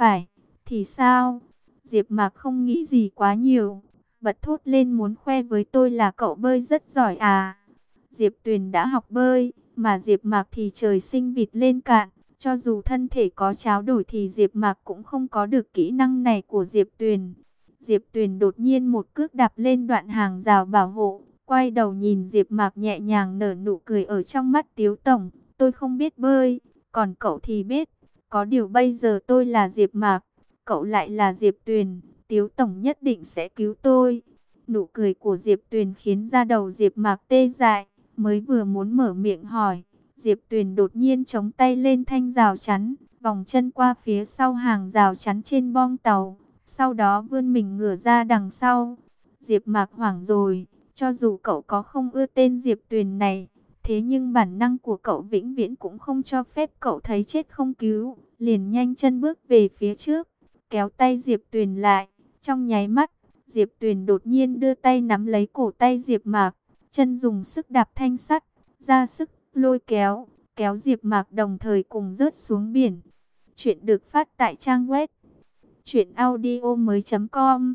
phải, thì sao? Diệp Mạc không nghĩ gì quá nhiều, bật thốt lên muốn khoe với tôi là cậu bơi rất giỏi à. Diệp Tuyền đã học bơi, mà Diệp Mạc thì trời sinh vịt lên cạn, cho dù thân thể có cháo đổi thì Diệp Mạc cũng không có được kỹ năng này của Diệp Tuyền. Diệp Tuyền đột nhiên một cước đạp lên đoạn hàng rào bảo hộ, quay đầu nhìn Diệp Mạc nhẹ nhàng nở nụ cười ở trong mắt Tiếu tổng, tôi không biết bơi, còn cậu thì biết, có điều bây giờ tôi là Diệp Mạc, cậu lại là Diệp Tuyền, Tiếu tổng nhất định sẽ cứu tôi. Nụ cười của Diệp Tuyền khiến da đầu Diệp Mạc tê dại, mới vừa muốn mở miệng hỏi, Diệp Tuyền đột nhiên chống tay lên thanh rào chắn, vòng chân qua phía sau hàng rào chắn trên bong tàu, sau đó vươn mình ngửa ra đằng sau. Diệp Mạc hoảng rồi, cho dù cậu có không ưa tên Diệp Tuyền này, thế nhưng bản năng của cậu vĩnh viễn cũng không cho phép cậu thấy chết không cứu, liền nhanh chân bước về phía trước, kéo tay Diệp Tuyền lại, trong nháy mắt, Diệp Tuyền đột nhiên đưa tay nắm lấy cổ tay Diệp Mạc, chân dùng sức đạp thanh sắt, ra sức lôi kéo, kéo Diệp Mạc đồng thời cùng rớt xuống biển. Chuyện được phát tại trang web truyệnaudiomoi.com.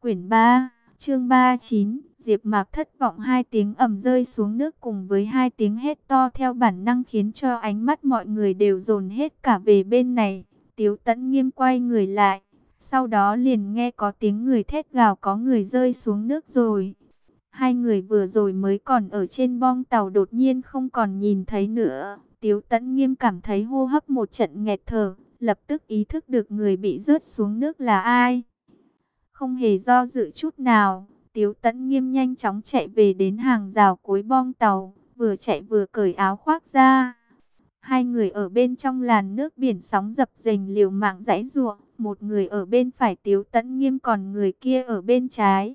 Quyển 3, chương 39, Diệp Mạc thất vọng hai tiếng ầm rơi xuống nước cùng với hai tiếng hét to theo bản năng khiến cho ánh mắt mọi người đều dồn hết cả về bên này. Tiếu Tấn nghiêm quay người lại, sau đó liền nghe có tiếng người thét gào có người rơi xuống nước rồi. Hai người vừa rồi mới còn ở trên bong tàu đột nhiên không còn nhìn thấy nữa. Tiếu Tấn Nghiêm cảm thấy hô hấp một trận nghẹt thở, lập tức ý thức được người bị rớt xuống nước là ai. Không hề do dự chút nào, Tiếu Tấn Nghiêm nhanh chóng chạy về đến hàng rào cuối bong tàu, vừa chạy vừa cởi áo khoác ra. Hai người ở bên trong làn nước biển sóng dập dềnh liều mạng giãy giụa, một người ở bên phải Tiếu Tấn Nghiêm còn người kia ở bên trái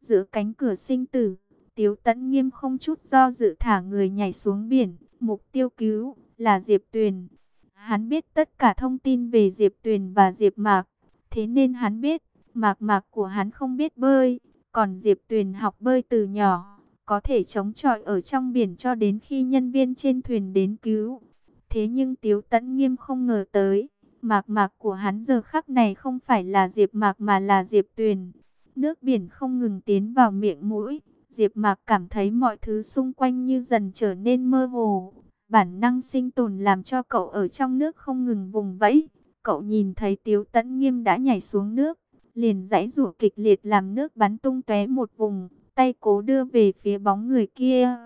giữa cánh cửa sinh tử. Tiếu Tấn Nghiêm không chút do dự thả người nhảy xuống biển, mục tiêu cứu là Diệp Tuyền. Hắn biết tất cả thông tin về Diệp Tuyền và Diệp Mạc, thế nên hắn biết, Mạc Mạc của hắn không biết bơi, còn Diệp Tuyền học bơi từ nhỏ, có thể chống chọi ở trong biển cho đến khi nhân viên trên thuyền đến cứu. Thế nhưng Tiếu Tấn Nghiêm không ngờ tới, Mạc Mạc của hắn giờ khắc này không phải là Diệp Mạc mà là Diệp Tuyền. Nước biển không ngừng tiến vào miệng mũi. Diệp Mạc cảm thấy mọi thứ xung quanh như dần trở nên mơ hồ. Bản năng sinh tồn làm cho cậu ở trong nước không ngừng vùng vẫy. Cậu nhìn thấy Tiếu Tấn Nghiêm đã nhảy xuống nước, liền dãy rủa kịch liệt làm nước bắn tung tóe một vùng, tay cố đưa về phía bóng người kia.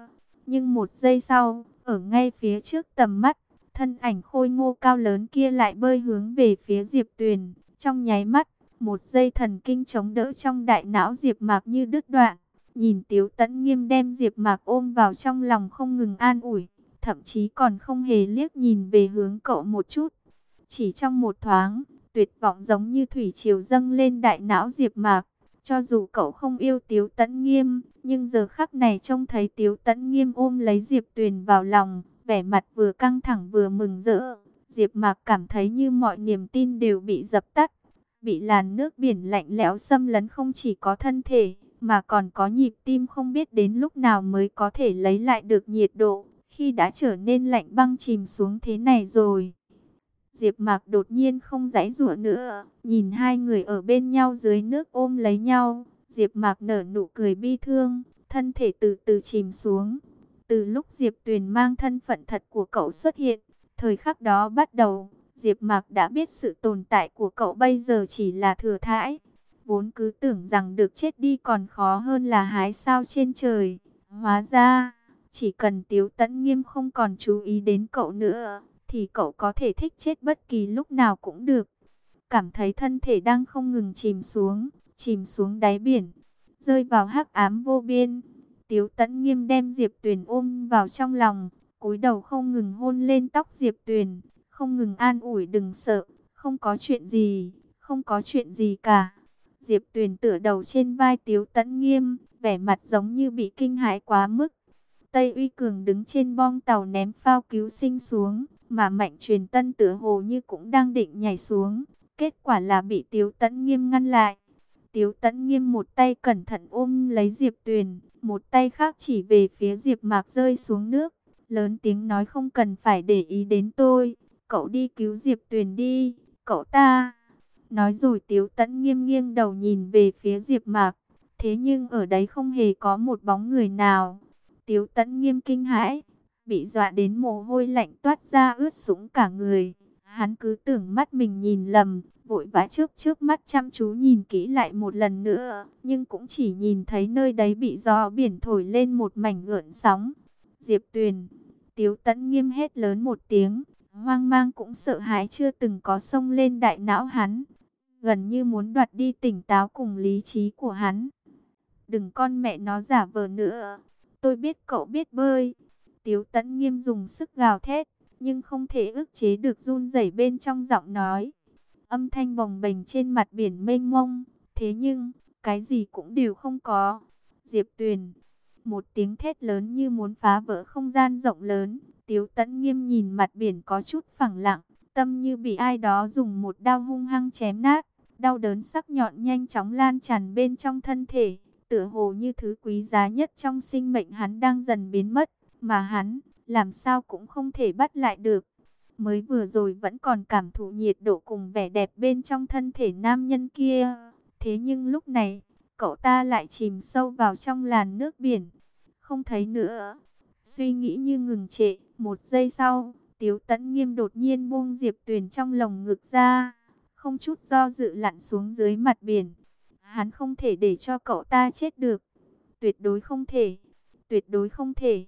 Nhưng một giây sau, ở ngay phía trước tầm mắt, thân ảnh khôi ngô cao lớn kia lại bơi hướng về phía Diệp Tuyền, trong nháy mắt, một dây thần kinh chống đỡ trong đại não Diệp Mạc như đứt đoạn. Nhìn Tiếu Tấn Nghiêm đem Diệp Mạc ôm vào trong lòng không ngừng an ủi, thậm chí còn không hề liếc nhìn về hướng cậu một chút. Chỉ trong một thoáng, tuyệt vọng giống như thủy triều dâng lên đại não Diệp Mạc. Cho dù cậu không yêu Tiếu Tấn Nghiêm, nhưng giờ khắc này trông thấy Tiếu Tấn Nghiêm ôm lấy Diệp Tuyền vào lòng, vẻ mặt vừa căng thẳng vừa mừng rỡ. Diệp Mạc cảm thấy như mọi niềm tin đều bị dập tắt bị làn nước biển lạnh lẽo xâm lấn không chỉ có thân thể, mà còn có nhịp tim không biết đến lúc nào mới có thể lấy lại được nhiệt độ, khi đã trở nên lạnh băng chìm xuống thế này rồi. Diệp Mạc đột nhiên không giãy giụa nữa, nhìn hai người ở bên nhau dưới nước ôm lấy nhau, Diệp Mạc nở nụ cười bi thương, thân thể từ từ chìm xuống. Từ lúc Diệp Tuyền mang thân phận thật của cậu xuất hiện, thời khắc đó bắt đầu, Diệp Mạc đã biết sự tồn tại của cậu bây giờ chỉ là thừa thãi. Vốn cứ tưởng rằng được chết đi còn khó hơn là hái sao trên trời. Hóa ra, chỉ cần Tiếu Tấn Nghiêm không còn chú ý đến cậu nữa, thì cậu có thể thích chết bất kỳ lúc nào cũng được. Cảm thấy thân thể đang không ngừng chìm xuống, chìm xuống đáy biển, rơi vào hắc ám vô biên. Tiếu Tấn Nghiêm đem Diệp Tuyền ôm vào trong lòng, cúi đầu không ngừng hôn lên tóc Diệp Tuyền, không ngừng an ủi đừng sợ, không có chuyện gì, không có chuyện gì cả. Diệp Tuyền tựa đầu trên vai Tiếu Tấn Nghiêm, vẻ mặt giống như bị kinh hãi quá mức. Tây Uy Cường đứng trên bong tàu ném phao cứu sinh xuống, mà Mạnh Truyền Tân tựa hồ như cũng đang định nhảy xuống, kết quả là bị Tiếu Tấn Nghiêm ngăn lại. Tiếu Tấn Nghiêm một tay cẩn thận ôm lấy Diệp Tuyền, một tay khác chỉ về phía Diệp Mạc rơi xuống nước, lớn tiếng nói không cần phải để ý đến tôi, Cậu đi cứu Diệp Tuyền đi, cậu ta. Nói rồi Tiếu Tấn nghiêm nghiêng đầu nhìn về phía Diệp Mạc. Thế nhưng ở đấy không hề có một bóng người nào. Tiếu Tấn nghiêm kinh hãi, bị dọa đến mồ hôi lạnh toát ra ướt sũng cả người. Hắn cứ tưởng mắt mình nhìn lầm, vội vã trước trước mắt chăm chú nhìn kỹ lại một lần nữa, nhưng cũng chỉ nhìn thấy nơi đấy bị gió biển thổi lên một mảnh gợn sóng. Diệp Tuyền, Tiếu Tấn nghiêm hét lớn một tiếng, hoang mang cũng sợ hãi chưa từng có sông lên đại não hắn, gần như muốn đoạt đi tỉnh táo cùng lý trí của hắn. Đừng con mẹ nó giả vờ nữa, tôi biết cậu biết bơi. Tiếu Tấn nghiêm dùng sức gào thét, nhưng không thể ức chế được run rẩy bên trong giọng nói. Âm thanh bồng bềnh trên mặt biển mênh mông, thế nhưng, cái gì cũng đều không có. Diệp Tuyền, một tiếng thét lớn như muốn phá vỡ không gian rộng lớn, Tiếu Tấn nghiêm nhìn mặt biển có chút phẳng lặng, tâm như bị ai đó dùng một đao hung hăng chém nát, đau đớn sắc nhọn nhanh chóng lan tràn bên trong thân thể, tựa hồ như thứ quý giá nhất trong sinh mệnh hắn đang dần biến mất, mà hắn làm sao cũng không thể bắt lại được. Mới vừa rồi vẫn còn cảm thụ nhiệt độ cùng vẻ đẹp bên trong thân thể nam nhân kia, thế nhưng lúc này, cậu ta lại chìm sâu vào trong làn nước biển, không thấy nữa. Suy nghĩ như ngừng trệ, một giây sau, Tiếu Tấn Nghiêm đột nhiên buông Diệp Tuyền trong lồng ngực ra, không chút do dự lặn xuống dưới mặt biển. Hắn không thể để cho cậu ta chết được, tuyệt đối không thể, tuyệt đối không thể.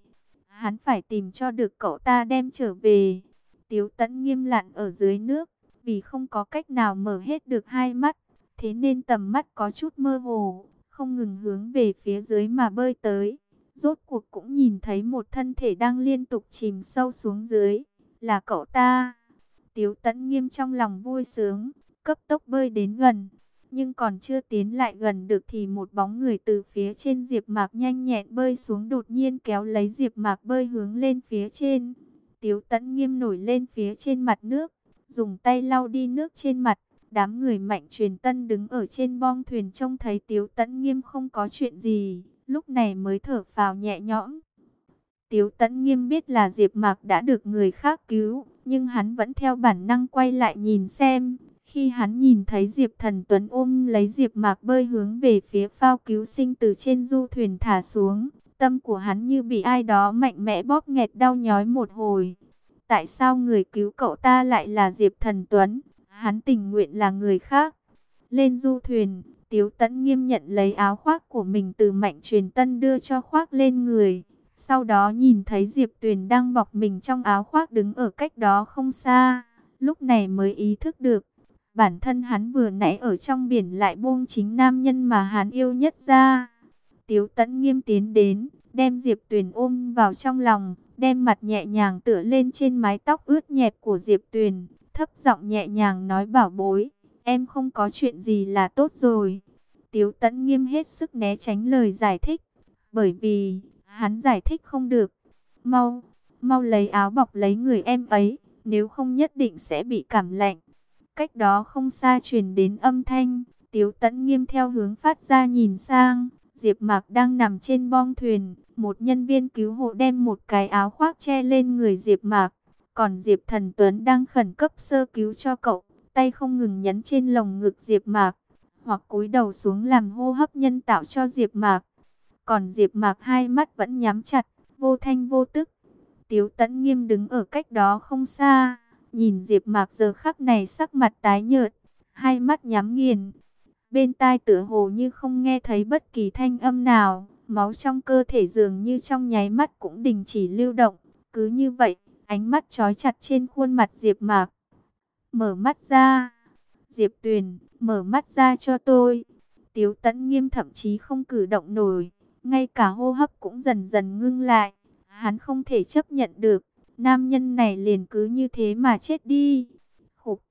Hắn phải tìm cho được cậu ta đem trở về. Tiếu Tẫn Nghiêm lặn ở dưới nước, vì không có cách nào mở hết được hai mắt, thế nên tầm mắt có chút mơ hồ, không ngừng hướng về phía dưới mà bơi tới rốt cuộc cũng nhìn thấy một thân thể đang liên tục chìm sâu xuống dưới, là cậu ta. Tiếu tẫn nghiêm trong lòng vui sướng, cấp tốc bơi đến gần, nhưng còn chưa tiến lại gần được thì một bóng người từ phía trên Diệp Mạc nhanh nhẹn bơi xuống đột nhiên kéo lấy Diệp Mạc bơi hướng lên phía trên. Tiếu tẫn nghiêm nổi lên phía trên mặt nước, dùng tay lau đi nước trên mặt. Đám người mạnh truyền tân đứng ở trên bong thuyền trông thấy Tiếu Tấn Nghiêm không có chuyện gì, lúc này mới thở phào nhẹ nhõm. Tiếu Tấn Nghiêm biết là Diệp Mạc đã được người khác cứu, nhưng hắn vẫn theo bản năng quay lại nhìn xem. Khi hắn nhìn thấy Diệp Thần Tuấn ôm lấy Diệp Mạc bơi hướng về phía phao cứu sinh từ trên du thuyền thả xuống, tâm của hắn như bị ai đó mạnh mẽ bóp nghẹt đau nhói một hồi. Tại sao người cứu cậu ta lại là Diệp Thần Tuấn? Hắn tình nguyện là người khác. Lên du thuyền, Tiếu Tấn nghiêm nhận lấy áo khoác của mình từ mạnh truyền tân đưa cho khoác lên người. Sau đó nhìn thấy Diệp Tuyền đang bọc mình trong áo khoác đứng ở cách đó không xa. Lúc này mới ý thức được. Bản thân hắn vừa nãy ở trong biển lại buông chính nam nhân mà hắn yêu nhất ra. Tiếu Tấn nghiêm tiến đến, đem Diệp Tuyền ôm vào trong lòng, đem mặt nhẹ nhàng tựa lên trên mái tóc ướt nhẹp của Diệp Tuyền, thấp giọng nhẹ nhàng nói bảo bối. Em không có chuyện gì là tốt rồi. Tiếu tẫn nghiêm hết sức né tránh lời giải thích. Bởi vì, hắn giải thích không được. Mau, mau lấy áo bọc lấy người em ấy. Nếu không nhất định sẽ bị cảm lạnh. Cách đó không xa truyền đến âm thanh. Tiếu tẫn nghiêm theo hướng phát ra nhìn sang. Diệp Mạc đang nằm trên bong thuyền. Một nhân viên cứu hộ đem một cái áo khoác che lên người Diệp Mạc. Còn Diệp Thần Tuấn đang khẩn cấp sơ cứu cho cậu tay không ngừng nhấn trên lồng ngực Diệp Mạc, hoặc cúi đầu xuống làm hô hấp nhân tạo cho Diệp Mạc. Còn Diệp Mạc hai mắt vẫn nhắm chặt, vô thanh vô tức. Tiếu Tấn Nghiêm đứng ở cách đó không xa, nhìn Diệp Mạc giờ khắc này sắc mặt tái nhợt, hai mắt nhắm nghiền. Bên tai tựa hồ như không nghe thấy bất kỳ thanh âm nào, máu trong cơ thể dường như trong nháy mắt cũng đình chỉ lưu động. Cứ như vậy, ánh mắt chói chặt trên khuôn mặt Diệp Mạc. Mở mắt ra. Diệp Tuyền, mở mắt ra cho tôi. Tiếu Tấn Nghiêm thậm chí không cử động nổi, ngay cả hô hấp cũng dần dần ngưng lại. Hắn không thể chấp nhận được, nam nhân này liền cứ như thế mà chết đi. Hục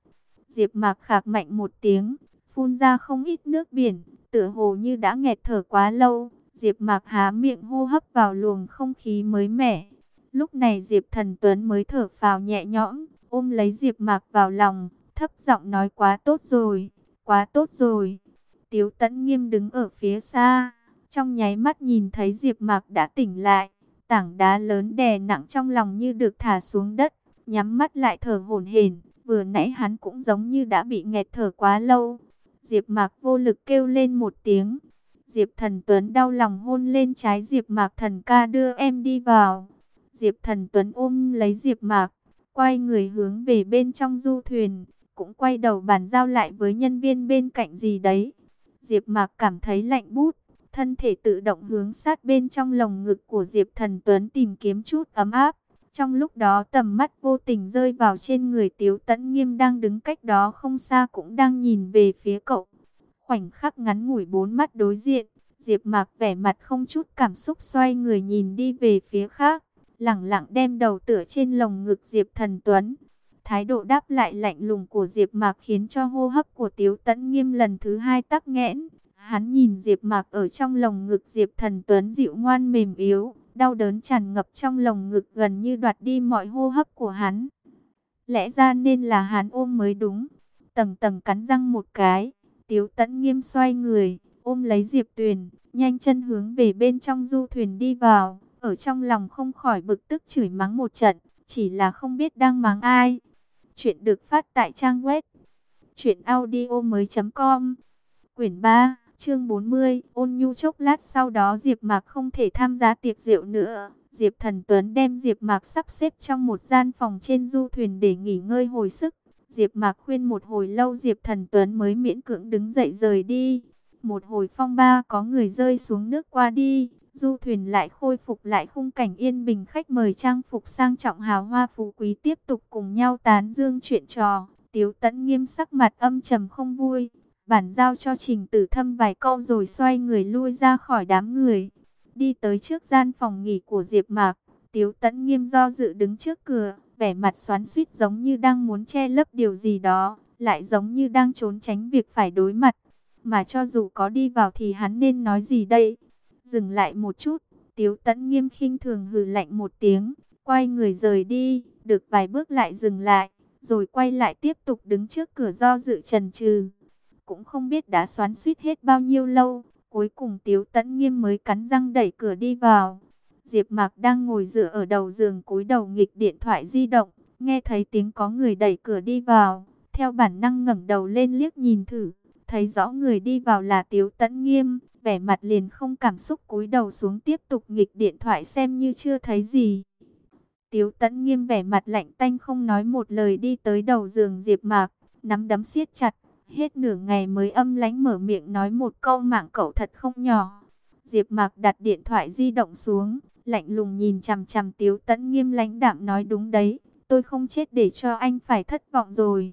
Diệp Mạc khạc mạnh một tiếng, phun ra không ít nước biển, tựa hồ như đã nghẹt thở quá lâu. Diệp Mạc há miệng hô hấp vào luồng không khí mới mẻ. Lúc này Diệp Thần Tuấn mới thở phào nhẹ nhõm, ôm lấy Diệp Mạc vào lòng, thấp giọng nói quá tốt rồi, quá tốt rồi. Tiếu Tấn Nghiêm đứng ở phía xa, trong nháy mắt nhìn thấy Diệp Mạc đã tỉnh lại, tảng đá lớn đè nặng trong lòng như được thả xuống đất, nhắm mắt lại thở hổn hển, Vừa nãy hắn cũng giống như đã bị nghẹt thở quá lâu. Diệp Mạc vô lực kêu lên một tiếng. Diệp Thần Tuấn đau lòng hôn lên trái Diệp Mạc Thần ca đưa em đi vào. Diệp Thần Tuấn ôm lấy Diệp Mạc, quay người hướng về bên trong du thuyền, cũng quay đầu bàn giao lại với nhân viên bên cạnh gì đấy. Diệp Mạc cảm thấy lạnh bút, thân thể tự động hướng sát bên trong lồng ngực của Diệp Thần Tuấn tìm kiếm chút ấm áp. Trong lúc đó tầm mắt vô tình rơi vào trên người Tiếu Tấn Nghiêm đang đứng cách đó không xa cũng đang nhìn về phía cậu. Khoảnh khắc ngắn ngủi bốn mắt đối diện, Diệp Mạc vẻ mặt không chút cảm xúc xoay người nhìn đi về phía khác, lẳng lặng đem đầu tựa trên lồng ngực Diệp Thần Tuấn. Thái độ đáp lại lạnh lùng của Diệp Mạc khiến cho hô hấp của Tiếu Tấn Nghiêm lần thứ hai tắc nghẽn. Hắn nhìn Diệp Mạc ở trong lồng ngực Diệp Thần Tuấn dịu ngoan mềm yếu, đau đớn tràn ngập trong lồng ngực gần như đoạt đi mọi hô hấp của hắn. Lẽ ra nên là hắn ôm mới đúng. Tầng tầng cắn răng một cái, Tiếu Tấn Nghiêm xoay người, ôm lấy Diệp Tuyền, nhanh chân hướng về bên trong du thuyền đi vào, ở trong lòng không khỏi bực tức chửi mắng một trận, chỉ là không biết đang mắng ai. Chuyện được phát tại trang web truyệnaudiomoi.com. Quyển 3, chương 40, Ôn Nhu chốc lát sau đó Diệp Mạc không thể tham gia tiệc rượu nữa. Diệp Thần Tuấn đem Diệp Mạc sắp xếp trong một gian phòng trên du thuyền để nghỉ ngơi hồi sức. Diệp Mạc khuyên một hồi lâu Diệp Thần Tuấn mới miễn cưỡng đứng dậy rời đi. Một hồi phong ba có người rơi xuống nước qua đi, du thuyền lại khôi phục lại khung cảnh yên bình khách mời trang phục sang trọng hào hoa phú quý tiếp tục cùng nhau tán dương chuyện trò. Tiếu tấn nghiêm sắc mặt âm trầm không vui, bản giao cho trình tử thâm vài câu rồi xoay người lui ra khỏi đám người. Đi tới trước gian phòng nghỉ của Diệp Mạc, Tiếu tẫn nghiêm do dự đứng trước cửa, vẻ mặt xoắn suýt giống như đang muốn che lấp điều gì đó, lại giống như đang trốn tránh việc phải đối mặt. Mà cho dù có đi vào thì hắn nên nói gì đây? Dừng lại một chút, Tiếu Tấn nghiêm khinh thường hừ lạnh một tiếng, quay người rời đi, được vài bước lại dừng lại, rồi quay lại tiếp tục đứng trước cửa do dự chần chừ cũng không biết đã xoắn suýt hết bao nhiêu lâu, cuối cùng Tiếu Tấn nghiêm mới cắn răng đẩy cửa đi vào. Diệp Mạc đang ngồi dựa ở đầu giường cúi đầu nghịch điện thoại di động, nghe thấy tiếng có người đẩy cửa đi vào, theo bản năng ngẩng đầu lên liếc nhìn thử, thấy rõ người đi vào là Tiếu Tấn Nghiêm, vẻ mặt liền không cảm xúc cúi đầu xuống tiếp tục nghịch điện thoại xem như chưa thấy gì. Tiếu Tấn Nghiêm vẻ mặt lạnh tanh không nói một lời đi tới đầu giường Diệp Mạc, nắm đấm siết chặt, hết nửa ngày mới âm lãnh mở miệng nói một câu mạng cậu thật không nhỏ. Diệp Mạc đặt điện thoại di động xuống, lạnh lùng nhìn chằm chằm Tiếu Tấn Nghiêm lãnh đạm nói đúng đấy, tôi không chết để cho anh phải thất vọng rồi.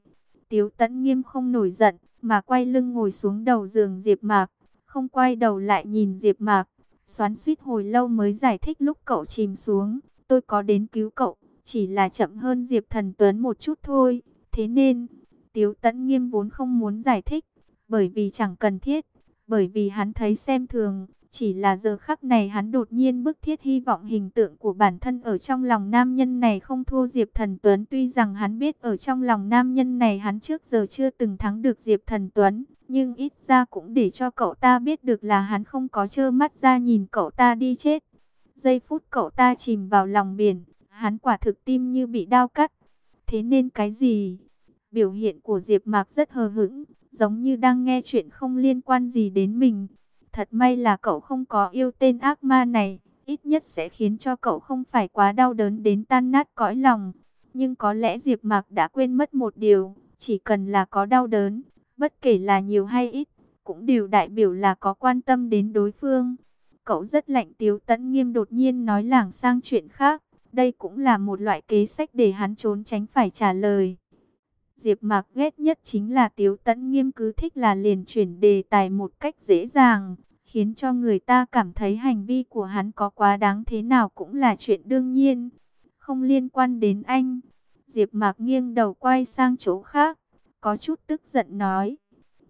Tiếu Tấn Nghiêm không nổi giận, mà quay lưng ngồi xuống đầu giường Diệp Mạc, không quay đầu lại nhìn Diệp Mạc, xoắn xuýt hồi lâu mới giải thích lúc cậu chìm xuống, tôi có đến cứu cậu, chỉ là chậm hơn Diệp Thần Tuấn một chút thôi, thế nên, Tiếu Tấn Nghiêm vốn không muốn giải thích, bởi vì chẳng cần thiết, bởi vì hắn thấy xem thường, chỉ là giờ khắc này hắn đột nhiên bức thiết hy vọng hình tượng của bản thân ở trong lòng nam nhân này không thua Diệp Thần Tuấn. Tuy rằng hắn biết ở trong lòng nam nhân này hắn trước giờ chưa từng thắng được Diệp Thần Tuấn. Nhưng ít ra cũng để cho cậu ta biết được là hắn không có trơ mắt ra nhìn cậu ta đi chết. Giây phút cậu ta chìm vào lòng biển, hắn quả thực tim như bị đau cắt. Thế nên cái gì? Biểu hiện của Diệp Mạc rất hờ hững, giống như đang nghe chuyện không liên quan gì đến mình. Thật may là cậu không có yêu tên ác ma này, ít nhất sẽ khiến cho cậu không phải quá đau đớn đến tan nát cõi lòng. Nhưng có lẽ Diệp Mạc đã quên mất một điều, chỉ cần là có đau đớn, bất kể là nhiều hay ít, cũng đều đại biểu là có quan tâm đến đối phương. Cậu rất lạnh tiếu tẫn nghiêm đột nhiên nói lảng sang chuyện khác, đây cũng là một loại kế sách để hắn trốn tránh phải trả lời. Diệp Mạc ghét nhất chính là Tiếu Tấn Nghiêm cứ thích là liền chuyển đề tài một cách dễ dàng, khiến cho người ta cảm thấy hành vi của hắn có quá đáng thế nào cũng là chuyện đương nhiên, không liên quan đến anh. Diệp Mạc nghiêng đầu quay sang chỗ khác, có chút tức giận nói.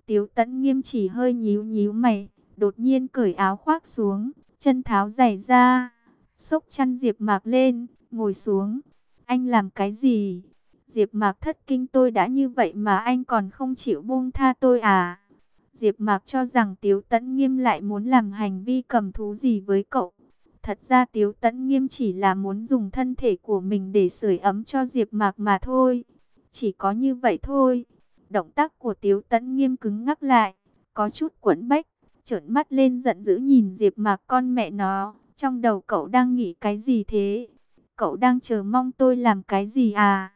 Tiếu Tấn Nghiêm chỉ hơi nhíu nhíu mày, đột nhiên cởi áo khoác xuống, chân tháo giày ra, xốc chăn Diệp Mạc lên, ngồi xuống. Anh làm cái gì? Diệp Mạc thất kinh tôi đã như vậy mà anh còn không chịu buông tha tôi à? Diệp Mạc cho rằng Tiếu Tấn Nghiêm lại muốn làm hành vi cầm thú gì với cậu. Thật ra Tiếu Tấn Nghiêm chỉ là muốn dùng thân thể của mình để sưởi ấm cho Diệp Mạc mà thôi. Chỉ có như vậy thôi. Động tác của Tiếu Tấn nghiêm cứng ngắc lại, có chút quẫn bách, trợn mắt lên giận dữ nhìn Diệp Mạc con mẹ nó, trong đầu cậu đang nghĩ cái gì thế? Cậu đang chờ mong tôi làm cái gì à?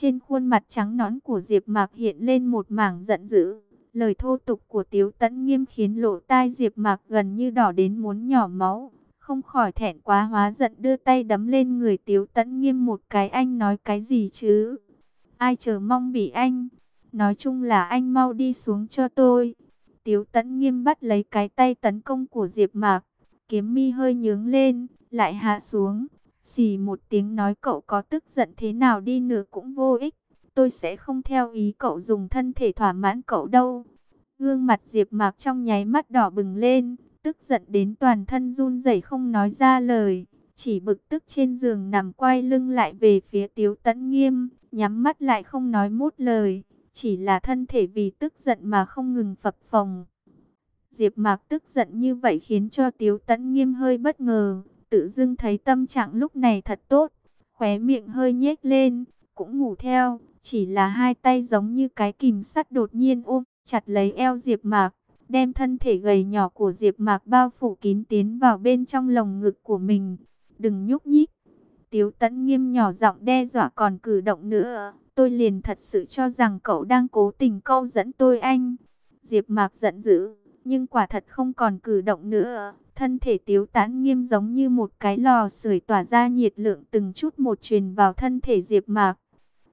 Trên khuôn mặt trắng nõn của Diệp Mạc hiện lên một mảng giận dữ. Lời thô tục của Tiếu Tấn Nghiêm khiến lỗ tai Diệp Mạc gần như đỏ đến muốn nhỏ máu, không khỏi thẹn quá hóa giận đưa tay đấm lên người Tiếu Tấn Nghiêm một cái anh nói cái gì chứ? Ai chờ mong bị anh? Nói chung là anh mau đi xuống cho tôi. Tiếu Tấn Nghiêm bắt lấy cái tay tấn công của Diệp Mạc, kiếm mi hơi nhướng lên, lại hạ xuống. Xì một tiếng nói cậu có tức giận thế nào đi nữa cũng vô ích. Tôi sẽ không theo ý cậu dùng thân thể thỏa mãn cậu đâu. Gương mặt Diệp Mạc trong nháy mắt đỏ bừng lên, tức giận đến toàn thân run rẩy không nói ra lời, chỉ bực tức trên giường nằm quay lưng lại về phía Tiếu Tấn Nghiêm, nhắm mắt lại không nói một lời, chỉ là thân thể vì tức giận mà không ngừng phập phồng. Diệp Mạc tức giận như vậy khiến cho Tiếu Tấn Nghiêm hơi bất ngờ, tự dưng thấy tâm trạng lúc này thật tốt, khóe miệng hơi nhếch lên, cũng ngủ theo, chỉ là hai tay giống như cái kìm sắt đột nhiên ôm chặt lấy eo Diệp Mạc, đem thân thể gầy nhỏ của Diệp Mạc bao phủ kín tiến vào bên trong lồng ngực của mình. "Đừng nhúc nhích." Tiếu Tấn Nghiêm nhỏ giọng đe dọa còn cử động nữa, tôi liền thật sự cho rằng cậu đang cố tình câu dẫn tôi anh. Diệp Mạc giận dữ, nhưng quả thật không còn cử động nữa. Thân thể Tiếu Tán Nghiêm giống như một cái lò sưởi tỏa ra nhiệt lượng từng chút một truyền vào thân thể Diệp Mạc.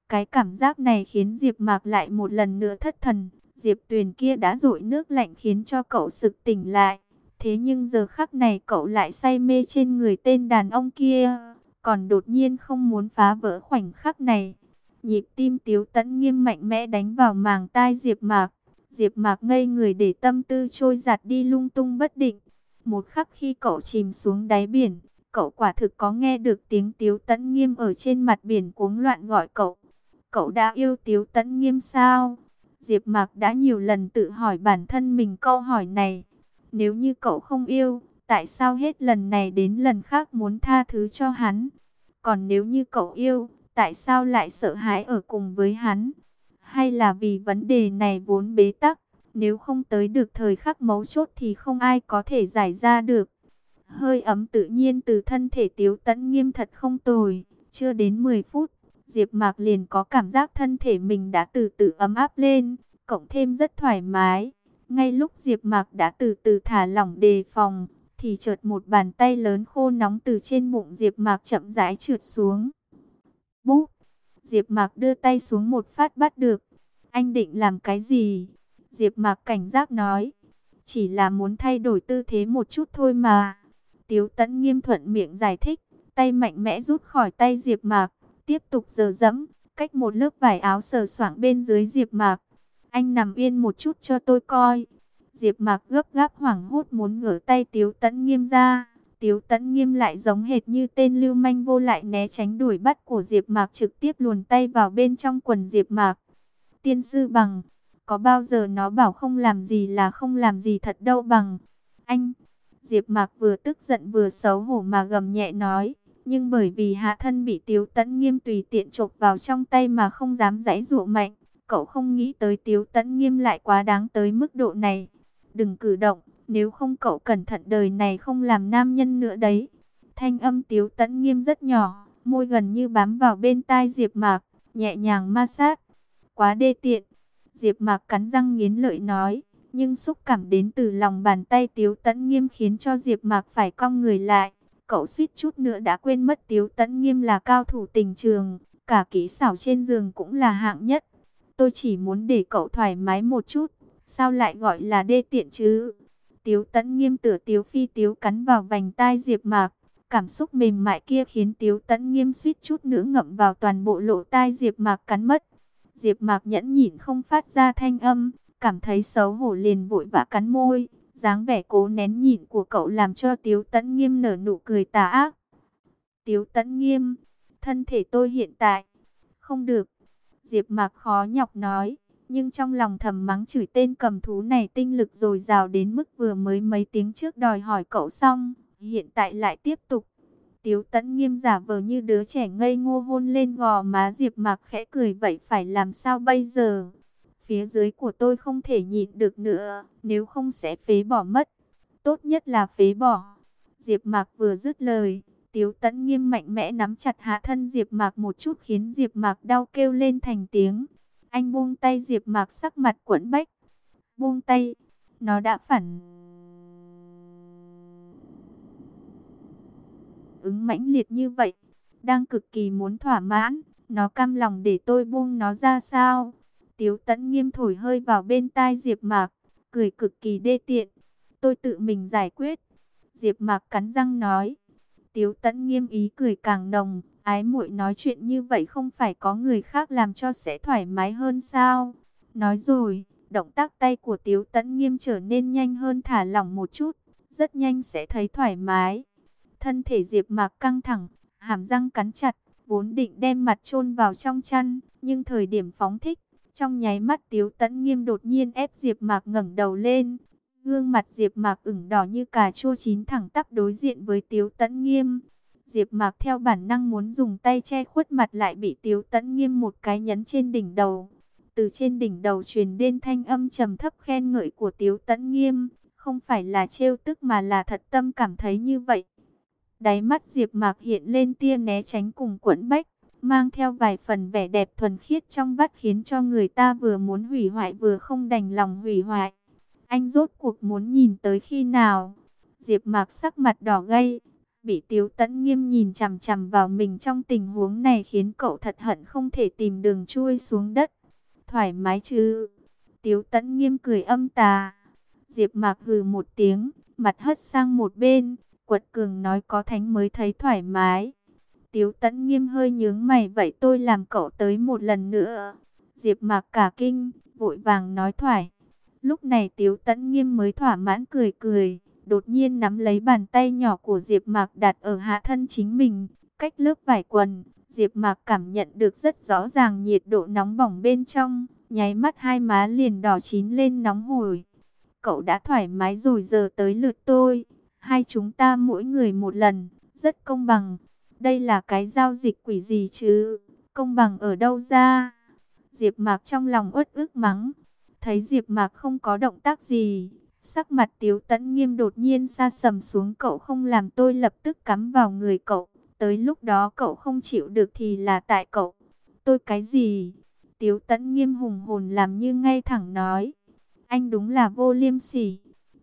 Cái cảm giác này khiến Diệp Mạc lại một lần nữa thất thần. Diệp Tuyền kia đã dội nước lạnh khiến cho cậu sực tỉnh lại. Thế nhưng giờ khắc này cậu lại say mê trên người tên đàn ông kia. Còn đột nhiên không muốn phá vỡ khoảnh khắc này. Nhịp tim Tiếu Tấn Nghiêm mạnh mẽ đánh vào màng tai Diệp Mạc. Diệp Mạc ngây người để tâm tư trôi giạt đi lung tung bất định. Một khắc khi cậu chìm xuống đáy biển, cậu quả thực có nghe được tiếng Tiếu Tấn Nghiêm ở trên mặt biển cuống loạn gọi cậu. Cậu đã yêu Tiếu Tấn Nghiêm sao? Diệp Mạc đã nhiều lần tự hỏi bản thân mình câu hỏi này. Nếu như cậu không yêu, tại sao hết lần này đến lần khác muốn tha thứ cho hắn? Còn nếu như cậu yêu, tại sao lại sợ hãi ở cùng với hắn? Hay là vì vấn đề này vốn bế tắc, nếu không tới được thời khắc mấu chốt thì không ai có thể giải ra được. Hơi ấm tự nhiên từ thân thể Tiếu Tấn Nghiêm thật không tồi, chưa đến 10 phút, Diệp Mạc liền có cảm giác thân thể mình đã từ từ ấm áp lên, cộng thêm rất thoải mái. Ngay lúc Diệp Mạc đã từ từ thả lỏng đề phòng, thì chợt một bàn tay lớn khô nóng từ trên bụng Diệp Mạc chậm rãi trượt xuống. Búp! Diệp Mạc đưa tay xuống một phát bắt được. Anh định làm cái gì? Diệp Mạc cảnh giác nói. Chỉ là muốn thay đổi tư thế một chút thôi mà. Tiếu Tấn nghiêm thuận miệng giải thích, tay mạnh mẽ rút khỏi tay Diệp Mạc, tiếp tục giở dẫm, cách một lớp vải áo sờ soạng bên dưới Diệp Mạc. Anh nằm yên một chút cho tôi coi. Diệp Mạc gấp gáp hoảng hốt muốn ngửa tay Tiếu Tấn Nghiêm ra. Tiếu Tấn Nghiêm lại giống hệt như tên lưu manh vô lại né tránh đuổi bắt của Diệp Mạc trực tiếp luồn tay vào bên trong quần Diệp Mạc. Tiên sư bằng, có bao giờ nó bảo không làm gì là không làm gì thật đâu bằng. Anh, Diệp Mạc vừa tức giận vừa xấu hổ mà gầm nhẹ nói, nhưng bởi vì hạ thân bị Tiếu Tấn Nghiêm tùy tiện chộp vào trong tay mà không dám giãy dụa mạnh, cậu không nghĩ tới Tiếu Tấn Nghiêm lại quá đáng tới mức độ này. Đừng cử động, nếu không cậu cẩn thận đời này không làm nam nhân nữa đấy. Thanh âm Tiếu tẫn Nghiêm rất nhỏ, môi gần như bám vào bên tai Diệp Mạc, nhẹ nhàng ma sát. Quá đê tiện. Diệp Mạc cắn răng nghiến lợi nói, nhưng xúc cảm đến từ lòng bàn tay Tiếu Tấn Nghiêm khiến cho Diệp Mạc phải cong người lại. Cậu suýt chút nữa đã quên mất Tiếu Tấn Nghiêm là cao thủ tình trường, cả kỹ xảo trên giường cũng là hạng nhất. Tôi chỉ muốn để cậu thoải mái một chút, sao lại gọi là đê tiện chứ? Tiếu Tấn Nghiêm tựa Tiếu Phi Tiếu cắn vào vành tai Diệp Mạc, cảm xúc mềm mại kia khiến Tiếu Tấn Nghiêm suýt chút nữa ngậm vào toàn bộ lỗ tai Diệp Mạc cắn mất. Diệp Mạc nhẫn nhịn không phát ra thanh âm, cảm thấy xấu hổ liền vội vã cắn môi, dáng vẻ cố nén nhịn của cậu làm cho Tiếu Tấn Nghiêm nở nụ cười tà ác. Tiếu Tấn Nghiêm, thân thể tôi hiện tại không được. Diệp Mạc khó nhọc nói, nhưng trong lòng thầm mắng chửi tên cầm thú này tinh lực dồi dào đến mức vừa mới mấy tiếng trước đòi hỏi cậu xong, hiện tại lại tiếp tục. Tiếu tẫn nghiêm giả vờ như đứa trẻ ngây ngô hôn lên gò má Diệp Mạc khẽ cười vậy phải làm sao bây giờ? Phía dưới của tôi không thể nhịn được nữa, nếu không sẽ phế bỏ mất. Tốt nhất là phế bỏ. Diệp Mạc vừa dứt lời, Tiếu Tấn Nghiêm mạnh mẽ nắm chặt hạ thân Diệp Mạc một chút khiến Diệp Mạc đau kêu lên thành tiếng. Anh buông tay Diệp Mạc sắc mặt quẫn bách. Buông tay, nó đã phản ứng mãnh liệt như vậy, đang cực kỳ muốn thỏa mãn, nó cam lòng để tôi buông nó ra sao? Tiếu Tấn Nghiêm thổi hơi vào bên tai Diệp Mạc, cười cực kỳ đê tiện. Tôi tự mình giải quyết. Diệp Mạc cắn răng nói. Tiếu Tấn Nghiêm ý cười càng nồng, ái muội nói chuyện như vậy không phải có người khác làm cho sẽ thoải mái hơn sao? Nói rồi, động tác tay của Tiếu Tấn Nghiêm trở nên nhanh hơn thả lỏng một chút, rất nhanh sẽ thấy thoải mái. Thân thể Diệp Mạc căng thẳng, hàm răng cắn chặt, vốn định đem mặt chôn vào trong chăn, nhưng thời điểm phóng thích, trong nháy mắt Tiếu Tấn Nghiêm đột nhiên ép Diệp Mạc ngẩng đầu lên. Gương mặt Diệp Mạc ửng đỏ như cà chua chín thẳng tắp đối diện với Tiếu Tấn Nghiêm. Diệp Mạc theo bản năng muốn dùng tay che khuất mặt lại bị Tiếu Tấn Nghiêm một cái nhấn trên đỉnh đầu. Từ trên đỉnh đầu truyền đến thanh âm trầm thấp khen ngợi của Tiếu Tấn Nghiêm, không phải là trêu tức mà là thật tâm cảm thấy như vậy. Đáy mắt Diệp Mạc hiện lên tia né tránh cùng quẫn bách, mang theo vài phần vẻ đẹp thuần khiết trong vắt khiến cho người ta vừa muốn hủy hoại vừa không đành lòng hủy hoại. Anh rốt cuộc muốn nhìn tới khi nào? Diệp Mạc sắc mặt đỏ gay, bị Tiếu Tấn Nghiêm nhìn chằm chằm vào mình trong tình huống này khiến cậu thật hận không thể tìm đường chui xuống đất. Thoải mái chứ? Tiếu Tấn Nghiêm cười âm tà. Diệp Mạc hừ một tiếng, mặt hất sang một bên, quật cường nói có thánh mới thấy thoải mái. Tiếu Tấn Nghiêm hơi nhướng mày vậy tôi làm cậu tới một lần nữa. Diệp Mạc cả kinh, vội vàng nói thoải. Lúc này Tiếu Tấn Nghiêm mới thỏa mãn cười cười, đột nhiên nắm lấy bàn tay nhỏ của Diệp Mạc đặt ở hạ thân chính mình, cách lớp vải quần. Diệp Mạc cảm nhận được rất rõ ràng nhiệt độ nóng bỏng bên trong, nháy mắt hai má liền đỏ chín lên nóng hổi. Cậu đã thoải mái rồi giờ tới lượt tôi, hai chúng ta mỗi người một lần, rất công bằng. Đây là cái giao dịch quỷ gì chứ? Công bằng ở đâu ra? Diệp Mạc trong lòng uất ức mắng. Thấy Diệp Mạc không có động tác gì, sắc mặt Tiếu Tấn Nghiêm đột nhiên xa sầm xuống, cậu không làm tôi lập tức cắm vào người cậu, tới lúc đó cậu không chịu được thì là tại cậu. Tôi cái gì? Tiếu Tấn Nghiêm hùng hồn làm như ngay thẳng nói, anh đúng là vô liêm sỉ.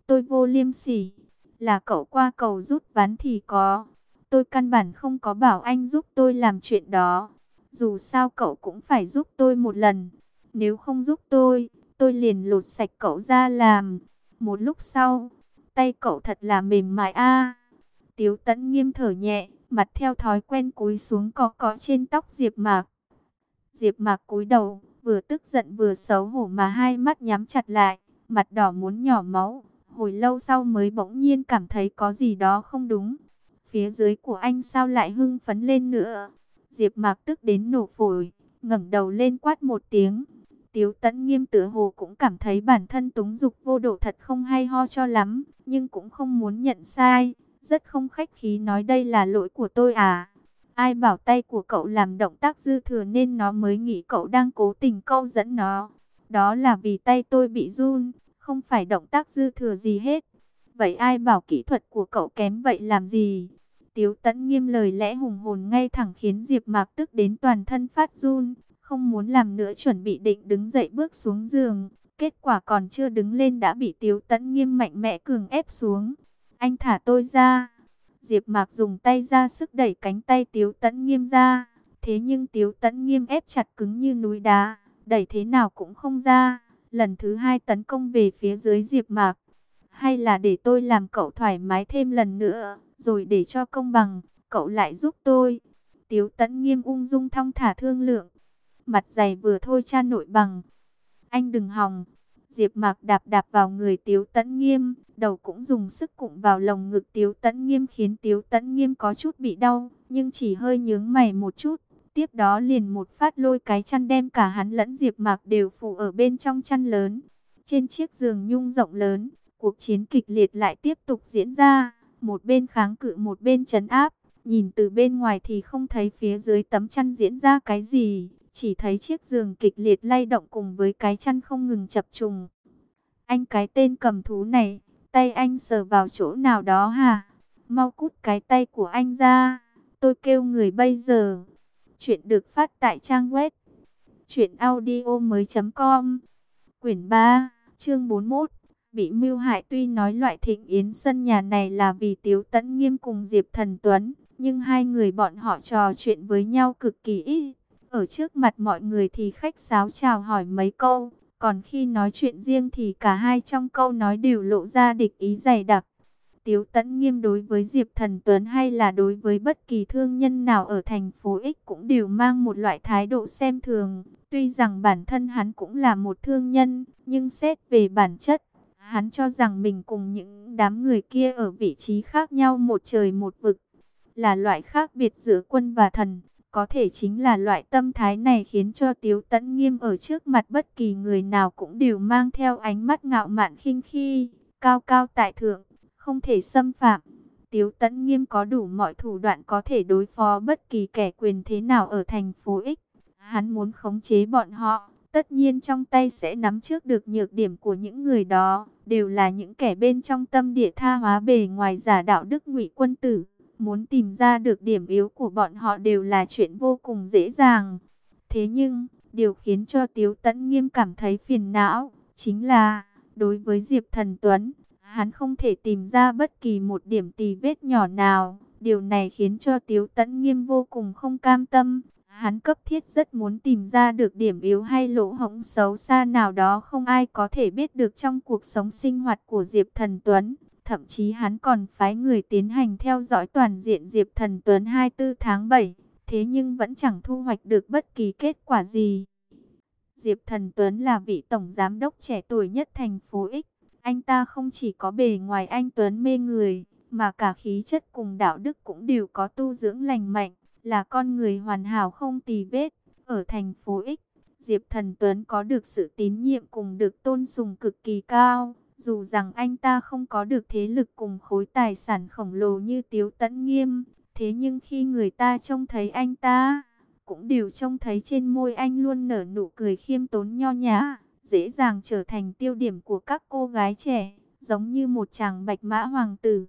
Tôi vô liêm sỉ, là cậu qua cầu rút ván thì có. Tôi căn bản không có bảo anh giúp tôi làm chuyện đó. Dù sao cậu cũng phải giúp tôi một lần. Nếu không giúp tôi, tôi liền lột sạch cậu ra làm. Một lúc sau, tay cậu thật là mềm mại a. Tiếu Tấn nghiêm thở nhẹ, mặt theo thói quen cúi xuống có có trên tóc Diệp Mạc. Diệp Mạc cúi đầu, vừa tức giận vừa xấu hổ mà hai mắt nhắm chặt lại, mặt đỏ muốn nhỏ máu. Hồi lâu sau mới bỗng nhiên cảm thấy có gì đó không đúng. Phía dưới của anh sao lại hưng phấn lên nữa? Diệp Mạc tức đến nổ phổi, ngẩng đầu lên quát một tiếng. Tiếu Tấn Nghiêm tựa hồ cũng cảm thấy bản thân túng dục vô độ thật không hay ho cho lắm, nhưng cũng không muốn nhận sai, rất không khách khí nói đây là lỗi của tôi à. Ai bảo tay của cậu làm động tác dư thừa nên nó mới nghĩ cậu đang cố tình câu dẫn nó. Đó là vì tay tôi bị run, không phải động tác dư thừa gì hết. Vậy ai bảo kỹ thuật của cậu kém vậy làm gì? Tiếu tẫn nghiêm lời lẽ hùng hồn ngay thẳng khiến Diệp Mạc tức đến toàn thân phát run, không muốn làm nữa chuẩn bị định đứng dậy bước xuống giường. Kết quả còn chưa đứng lên đã bị Tiếu Tấn nghiêm mạnh mẽ cường ép xuống. Anh thả tôi ra. Diệp Mạc dùng tay ra sức đẩy cánh tay Tiếu Tấn nghiêm ra. Thế nhưng Tiếu Tấn nghiêm ép chặt cứng như núi đá, đẩy thế nào cũng không ra. Lần thứ hai tấn công về phía dưới Diệp Mạc. Hay là để tôi làm cậu thoải mái thêm lần nữa rồi để cho công bằng, cậu lại giúp tôi. Tiếu Tấn nghiêm ung dung thong thả thương lượng. Mặt dày vừa thôi cha nội bằng. Anh đừng hòng. Diệp mạc đạp đạp vào người Tiếu tấn nghiêm, đầu cũng dùng sức cụm vào lồng ngực Tiếu tấn nghiêm khiến Tiếu tấn nghiêm có chút bị đau, nhưng chỉ hơi nhướng mày một chút. Tiếp đó liền một phát lôi cái chăn đem cả hắn lẫn Diệp mạc đều phủ ở bên trong chăn lớn. Trên chiếc giường nhung rộng lớn, cuộc chiến kịch liệt lại tiếp tục diễn ra một bên kháng cự một bên chấn áp. Nhìn từ bên ngoài thì không thấy phía dưới tấm chăn diễn ra cái gì, chỉ thấy chiếc giường kịch liệt lay động cùng với cái chăn không ngừng chập trùng. Anh cái tên cầm thú này, tay anh sờ vào chỗ nào đó hả? Mau cút cái tay của anh ra, tôi kêu người bây giờ. Chuyện được phát tại trang web truyệnaudiomoi.com. Quyển 3, chương 41 bị mưu hại tuy nói loại thịnh yến sân nhà này là vì Tiếu Tấn Nghiêm cùng Diệp Thần Tuấn, nhưng hai người bọn họ trò chuyện với nhau cực kỳ ít. Ở trước mặt mọi người thì khách sáo chào hỏi mấy câu, còn khi nói chuyện riêng thì cả hai trong câu nói đều lộ ra địch ý dày đặc. Tiếu Tấn Nghiêm đối với Diệp Thần Tuấn hay là đối với bất kỳ thương nhân nào ở thành phố X cũng đều mang một loại thái độ xem thường. Tuy rằng bản thân hắn cũng là một thương nhân, nhưng xét về bản chất, Hắn cho rằng mình cùng những đám người kia ở vị trí khác nhau một trời một vực, là loại khác biệt giữa quân và thần. Có thể chính là loại tâm thái này khiến cho Tiếu Tấn Nghiêm ở trước mặt bất kỳ người nào cũng đều mang theo ánh mắt ngạo mạn khinh khi, cao cao tại thượng, không thể xâm phạm. Tiếu Tấn Nghiêm có đủ mọi thủ đoạn có thể đối phó bất kỳ kẻ quyền thế nào ở thành phố X. Hắn muốn khống chế bọn họ, tất nhiên trong tay sẽ nắm trước được nhược điểm của những người đó, đều là những kẻ bên trong tâm địa tha hóa bề ngoài giả đạo đức ngụy quân tử. Muốn tìm ra được điểm yếu của bọn họ đều là chuyện vô cùng dễ dàng. Thế nhưng, điều khiến cho Tiếu Tấn Nghiêm cảm thấy phiền não, chính là, đối với Diệp Thần Tuấn, hắn không thể tìm ra bất kỳ một điểm tì vết nhỏ nào. Điều này khiến cho Tiếu Tấn Nghiêm vô cùng không cam tâm, Hắn cấp thiết rất muốn tìm ra được điểm yếu hay lỗ hổng xấu xa nào đó không ai có thể biết được trong cuộc sống sinh hoạt của Diệp Thần Tuấn. Thậm chí hắn còn phái người tiến hành theo dõi toàn diện Diệp Thần Tuấn 24 tháng 7, thế nhưng vẫn chẳng thu hoạch được bất kỳ kết quả gì. Diệp Thần Tuấn là vị tổng giám đốc trẻ tuổi nhất thành phố X. Anh ta không chỉ có bề ngoài anh Tuấn mê người, mà cả khí chất cùng đạo đức cũng đều có tu dưỡng lành mạnh là con người hoàn hảo không tì vết. Ở thành phố X, Diệp Thần Tuấn có được sự tín nhiệm cùng được tôn sùng cực kỳ cao. Dù rằng anh ta không có được thế lực cùng khối tài sản khổng lồ như Tiếu Tấn Nghiêm, thế nhưng khi người ta trông thấy anh ta, cũng đều trông thấy trên môi anh luôn nở nụ cười khiêm tốn nho nhã, dễ dàng trở thành tiêu điểm của các cô gái trẻ, giống như một chàng bạch mã hoàng tử.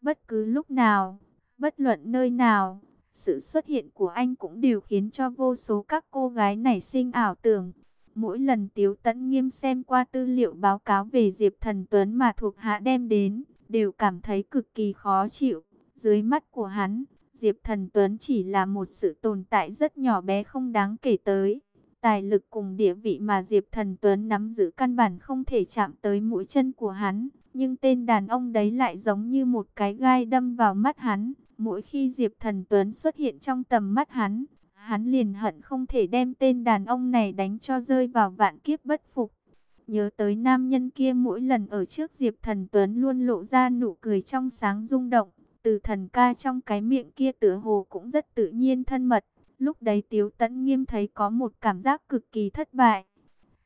Bất cứ lúc nào, bất luận nơi nào, sự xuất hiện của anh cũng đều khiến cho vô số các cô gái nảy sinh ảo tưởng. Mỗi lần Tiếu Tấn Nghiêm xem qua tư liệu báo cáo về Diệp Thần Tuấn mà thuộc hạ đem đến, đều cảm thấy cực kỳ khó chịu. Dưới mắt của hắn, Diệp Thần Tuấn chỉ là một sự tồn tại rất nhỏ bé không đáng kể tới. Tài lực cùng địa vị mà Diệp Thần Tuấn nắm giữ căn bản không thể chạm tới mũi chân của hắn. Nhưng tên đàn ông đấy lại giống như một cái gai đâm vào mắt hắn. Mỗi khi Diệp Thần Tuấn xuất hiện trong tầm mắt hắn, hắn liền hận không thể đem tên đàn ông này đánh cho rơi vào vạn kiếp bất phục. Nhớ tới nam nhân kia mỗi lần ở trước Diệp Thần Tuấn luôn lộ ra nụ cười trong sáng rung động. Từ thần ca trong cái miệng kia tựa hồ cũng rất tự nhiên thân mật. Lúc đấy Tiếu Tấn Nghiêm thấy có một cảm giác cực kỳ thất bại.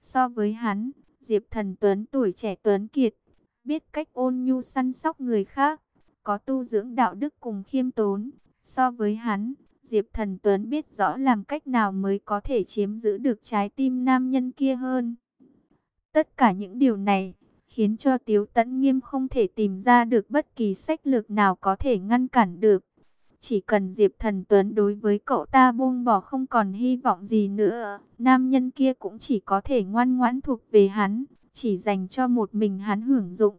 So với hắn, Diệp Thần Tuấn tuổi trẻ Tuấn Kiệt, biết cách ôn nhu săn sóc người khác, có tu dưỡng đạo đức cùng khiêm tốn. So với hắn, Diệp Thần Tuấn biết rõ làm cách nào mới có thể chiếm giữ được trái tim nam nhân kia hơn. Tất cả những điều này khiến cho Tiếu Tấn Nghiêm không thể tìm ra được bất kỳ sách lược nào có thể ngăn cản được. Chỉ cần Diệp Thần Tuấn đối với cậu ta buông bỏ không còn hy vọng gì nữa, nam nhân kia cũng chỉ có thể ngoan ngoãn thuộc về hắn, chỉ dành cho một mình hắn hưởng dụng.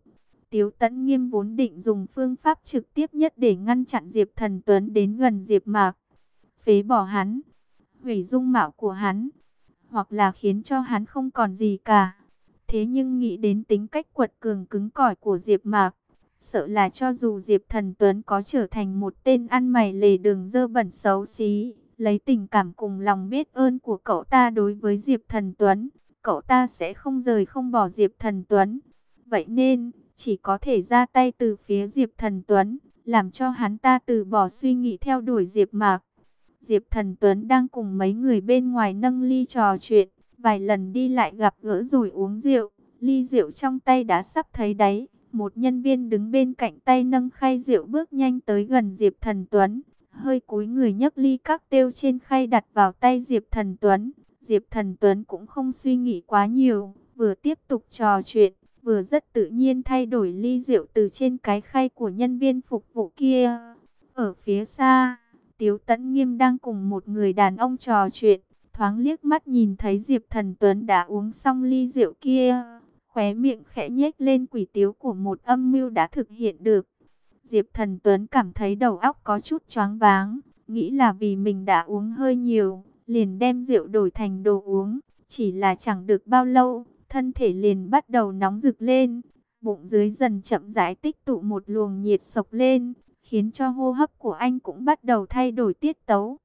Tiếu Tấn Nghiêm vốn định dùng phương pháp trực tiếp nhất để ngăn chặn Diệp Thần Tuấn đến gần Diệp Mạc, phế bỏ hắn, hủy dung mạo của hắn, hoặc là khiến cho hắn không còn gì cả. Thế nhưng nghĩ đến tính cách quật cường cứng cỏi của Diệp Mạc, sợ là cho dù Diệp Thần Tuấn có trở thành một tên ăn mày lề đường dơ bẩn xấu xí, lấy tình cảm cùng lòng biết ơn của cậu ta đối với Diệp Thần Tuấn, cậu ta sẽ không rời không bỏ Diệp Thần Tuấn. Vậy nên, chỉ có thể ra tay từ phía Diệp Thần Tuấn, làm cho hắn ta từ bỏ suy nghĩ theo đuổi Diệp Mạc. Diệp Thần Tuấn đang cùng mấy người bên ngoài nâng ly trò chuyện, vài lần đi lại gặp gỡ rồi uống rượu, ly rượu trong tay đã sắp thấy đáy. Một nhân viên đứng bên cạnh tay nâng khay rượu bước nhanh tới gần Diệp Thần Tuấn, hơi cúi người nhấc ly các tiêu trên khay đặt vào tay Diệp Thần Tuấn. Diệp Thần Tuấn cũng không suy nghĩ quá nhiều, vừa tiếp tục trò chuyện, vừa rất tự nhiên thay đổi ly rượu từ trên cái khay của nhân viên phục vụ kia. Ở phía xa, Tiếu Tấn Nghiêm đang cùng một người đàn ông trò chuyện, thoáng liếc mắt nhìn thấy Diệp Thần Tuấn đã uống xong ly rượu kia, khóe miệng khẽ nhếch lên quỷ tiếu của một âm mưu đã thực hiện được. Diệp Thần Tuấn cảm thấy đầu óc có chút choáng váng, nghĩ là vì mình đã uống hơi nhiều, liền đem rượu đổi thành đồ uống, chỉ là chẳng được bao lâu, thân thể liền bắt đầu nóng rực lên, bụng dưới dần chậm rãi tích tụ một luồng nhiệt sộc lên, khiến cho hô hấp của anh cũng bắt đầu thay đổi tiết tấu.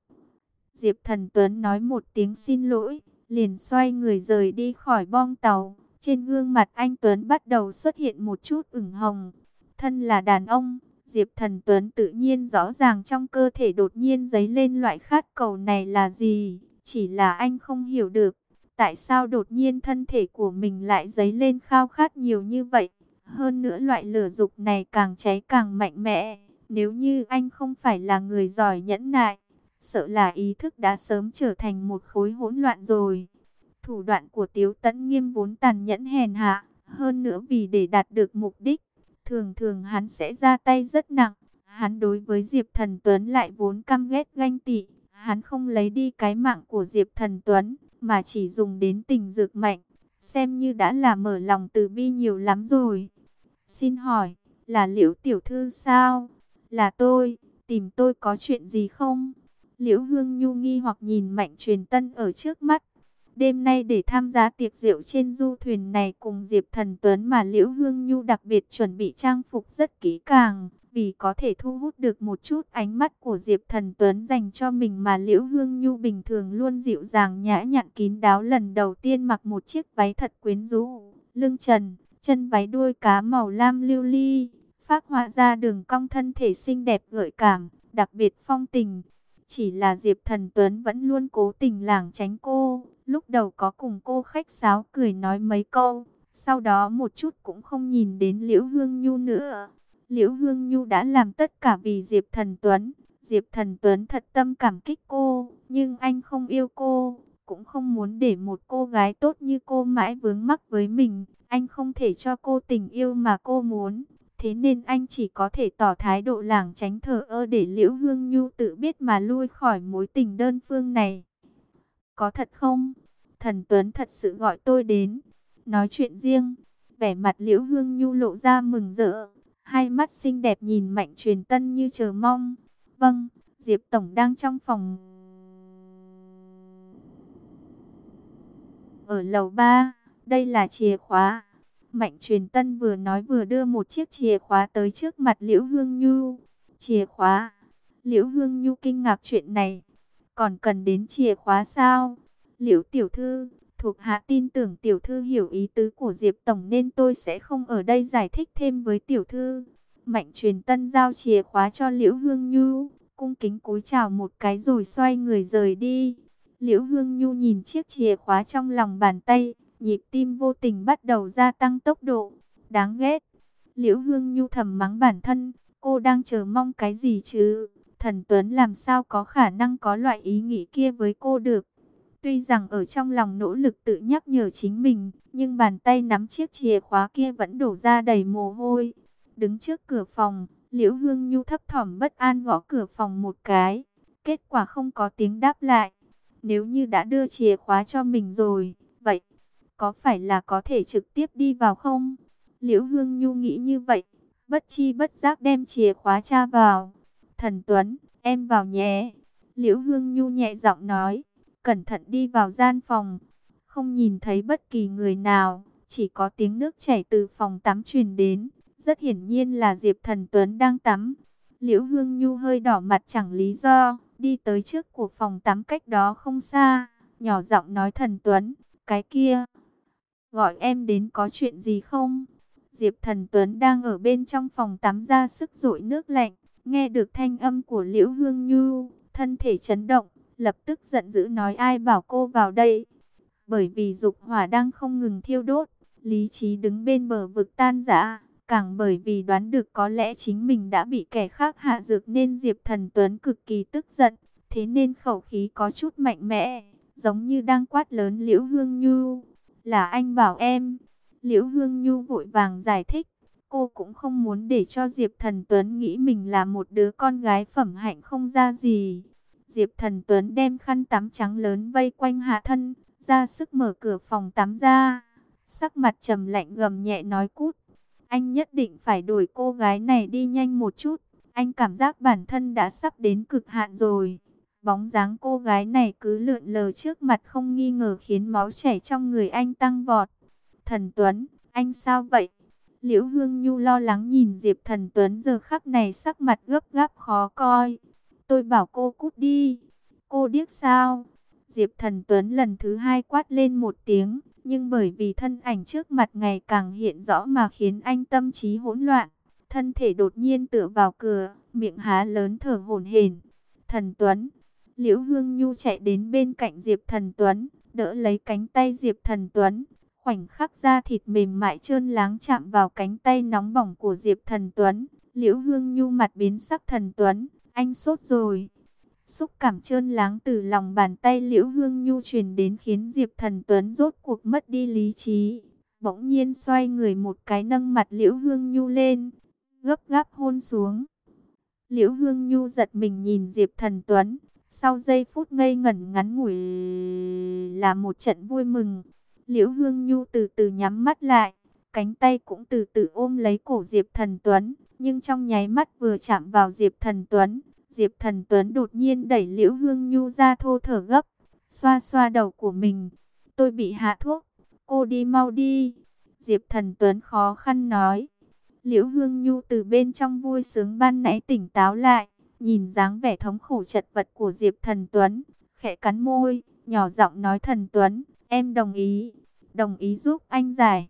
Diệp Thần Tuấn nói một tiếng xin lỗi, liền xoay người rời đi khỏi bong tàu. Trên gương mặt anh Tuấn bắt đầu xuất hiện một chút ửng hồng. Thân là đàn ông, Diệp Thần Tuấn tự nhiên rõ ràng trong cơ thể đột nhiên dấy lên loại khát cầu này là gì. Chỉ là anh không hiểu được, tại sao đột nhiên thân thể của mình lại dấy lên khao khát nhiều như vậy. Hơn nữa loại lửa dục này càng cháy càng mạnh mẽ. Nếu như anh không phải là người giỏi nhẫn nại, sợ là ý thức đã sớm trở thành một khối hỗn loạn rồi. Thủ đoạn của Tiếu Tấn Nghiêm vốn tàn nhẫn hèn hạ, hơn nữa vì để đạt được mục đích, thường thường hắn sẽ ra tay rất nặng. Hắn đối với Diệp Thần Tuấn lại vốn căm ghét ganh tị, hắn không lấy đi cái mạng của Diệp Thần Tuấn, mà chỉ dùng đến tình dược mạnh, xem như đã là mở lòng từ bi nhiều lắm rồi. Xin hỏi, là liễu tiểu thư sao? Là tôi, tìm tôi có chuyện gì không? Liễu Hương Nhu nghi hoặc nhìn Mạnh Truyền Tân ở trước mắt. Đêm nay để tham gia tiệc rượu trên du thuyền này cùng Diệp Thần Tuấn mà Liễu Hương Nhu đặc biệt chuẩn bị trang phục rất kỹ càng, vì có thể thu hút được một chút ánh mắt của Diệp Thần Tuấn dành cho mình mà Liễu Hương Nhu bình thường luôn dịu dàng nhã nhặn kín đáo lần đầu tiên mặc một chiếc váy thật quyến rũ, lưng trần, chân váy đuôi cá màu lam lưu ly, phát họa ra đường cong thân thể xinh đẹp gợi cảm, đặc biệt phong tình. Chỉ là Diệp Thần Tuấn vẫn luôn cố tình lảng tránh cô, lúc đầu có cùng cô khách sáo cười nói mấy câu, sau đó một chút cũng không nhìn đến Liễu Hương Nhu nữa. Liễu Hương Nhu đã làm tất cả vì Diệp Thần Tuấn, Diệp Thần Tuấn thật tâm cảm kích cô, nhưng anh không yêu cô, cũng không muốn để một cô gái tốt như cô mãi vướng mắc với mình, anh không thể cho cô tình yêu mà cô muốn. Thế nên anh chỉ có thể tỏ thái độ lảng tránh thờ ơ để Liễu Hương Nhu tự biết mà lui khỏi mối tình đơn phương này. Có thật không? Thần Tuấn thật sự gọi tôi đến. Nói chuyện riêng, vẻ mặt Liễu Hương Nhu lộ ra mừng rỡ. Hai mắt xinh đẹp nhìn Mạnh Truyền Tân như chờ mong. Vâng, Diệp Tổng đang trong phòng. Ở lầu 3, đây là chìa khóa. Mạnh truyền tân vừa nói vừa đưa một chiếc chìa khóa tới trước mặt Liễu Hương Nhu. Chìa khóa. Liễu Hương Nhu kinh ngạc chuyện này. Còn cần đến chìa khóa sao? Liễu tiểu thư, thuộc hạ tin tưởng tiểu thư hiểu ý tứ của Diệp Tổng nên tôi sẽ không ở đây giải thích thêm với tiểu thư. Mạnh truyền tân giao chìa khóa cho Liễu Hương Nhu, cung kính cúi chào một cái rồi xoay người rời đi. Liễu Hương Nhu nhìn chiếc chìa khóa trong lòng bàn tay, nhịp tim vô tình bắt đầu gia tăng tốc độ. Đáng ghét. Liễu Hương Nhu thầm mắng bản thân, cô đang chờ mong cái gì chứ? Thần Tuấn làm sao có khả năng có loại ý nghĩ kia với cô được? Tuy rằng ở trong lòng nỗ lực tự nhắc nhở chính mình, nhưng bàn tay nắm chiếc chìa khóa kia vẫn đổ ra đầy mồ hôi. Đứng trước cửa phòng, Liễu Hương Nhu thấp thỏm bất an gõ cửa phòng một cái. Kết quả không có tiếng đáp lại. Nếu như đã đưa chìa khóa cho mình rồi, có phải là có thể trực tiếp đi vào không? Liễu Hương Nhu nghĩ như vậy, bất chi bất giác đem chìa khóa tra vào. Thần Tuấn, em vào nhé. Liễu Hương Nhu nhẹ giọng nói, cẩn thận đi vào gian phòng. Không nhìn thấy bất kỳ người nào, chỉ có tiếng nước chảy từ phòng tắm truyền đến. Rất hiển nhiên là Diệp Thần Tuấn đang tắm. Liễu Hương Nhu hơi đỏ mặt chẳng lý do, đi tới trước của phòng tắm cách đó không xa, nhỏ giọng nói Thần Tuấn, cái kia, gọi em đến có chuyện gì không? Diệp Thần Tuấn đang ở bên trong phòng tắm ra sức dội nước lạnh, nghe được thanh âm của Liễu Hương Nhu, thân thể chấn động, lập tức giận dữ nói ai bảo cô vào đây. Bởi vì dục hỏa đang không ngừng thiêu đốt, lý trí đứng bên bờ vực tan rã, Càng bởi vì đoán được có lẽ chính mình đã bị kẻ khác hạ dược nên Diệp Thần Tuấn cực kỳ tức giận. Thế nên khẩu khí có chút mạnh mẽ, giống như đang quát lớn Liễu Hương Nhu. Là anh bảo em. Liễu Hương Nhu vội vàng giải thích. Cô cũng không muốn để cho Diệp Thần Tuấn nghĩ mình là một đứa con gái phẩm hạnh không ra gì. Diệp Thần Tuấn đem khăn tắm trắng lớn vây quanh hạ thân, ra sức mở cửa phòng tắm ra. Sắc mặt trầm lạnh gầm nhẹ nói cút. Anh nhất định phải đuổi cô gái này đi nhanh một chút. Anh cảm giác bản thân đã sắp đến cực hạn rồi. Bóng dáng cô gái này cứ lượn lờ trước mặt không nghi ngờ khiến máu chảy trong người anh tăng vọt. Thần Tuấn, anh sao vậy? Liễu Hương Nhu lo lắng nhìn Diệp Thần Tuấn giờ khắc này sắc mặt gấp gáp khó coi. Tôi bảo cô cút đi. Cô điếc sao? Diệp Thần Tuấn lần thứ hai quát lên một tiếng, nhưng bởi vì thân ảnh trước mặt ngày càng hiện rõ mà khiến anh tâm trí hỗn loạn. Thân thể đột nhiên tựa vào cửa, miệng há lớn thở hổn hển. Thần Tuấn, Liễu Hương Nhu chạy đến bên cạnh Diệp Thần Tuấn, đỡ lấy cánh tay Diệp Thần Tuấn. Khoảnh khắc da thịt mềm mại trơn láng chạm vào cánh tay nóng bỏng của Diệp Thần Tuấn. Liễu Hương Nhu mặt biến sắc Thần Tuấn, anh sốt rồi. Xúc cảm trơn láng từ lòng bàn tay Liễu Hương Nhu truyền đến khiến Diệp Thần Tuấn rốt cuộc mất đi lý trí. Bỗng nhiên xoay người một cái nâng mặt Liễu Hương Nhu lên, gấp gáp hôn xuống. Liễu Hương Nhu giật mình nhìn Diệp Thần Tuấn, sau giây phút ngây ngẩn ngắn ngủi là một trận vui mừng. Liễu Hương Nhu từ từ nhắm mắt lại, cánh tay cũng từ từ ôm lấy cổ Diệp Thần Tuấn, nhưng trong nháy mắt vừa chạm vào Diệp Thần Tuấn, Diệp Thần Tuấn đột nhiên đẩy Liễu Hương Nhu ra thô thở gấp, xoa xoa đầu của mình. Tôi bị hạ thuốc, cô đi mau đi. Diệp Thần Tuấn khó khăn nói. Liễu Hương Nhu từ bên trong vui sướng ban nãy tỉnh táo lại, nhìn dáng vẻ thống khổ chật vật của Diệp Thần Tuấn, khẽ cắn môi, nhỏ giọng nói Thần Tuấn, em đồng ý, đồng ý giúp anh giải.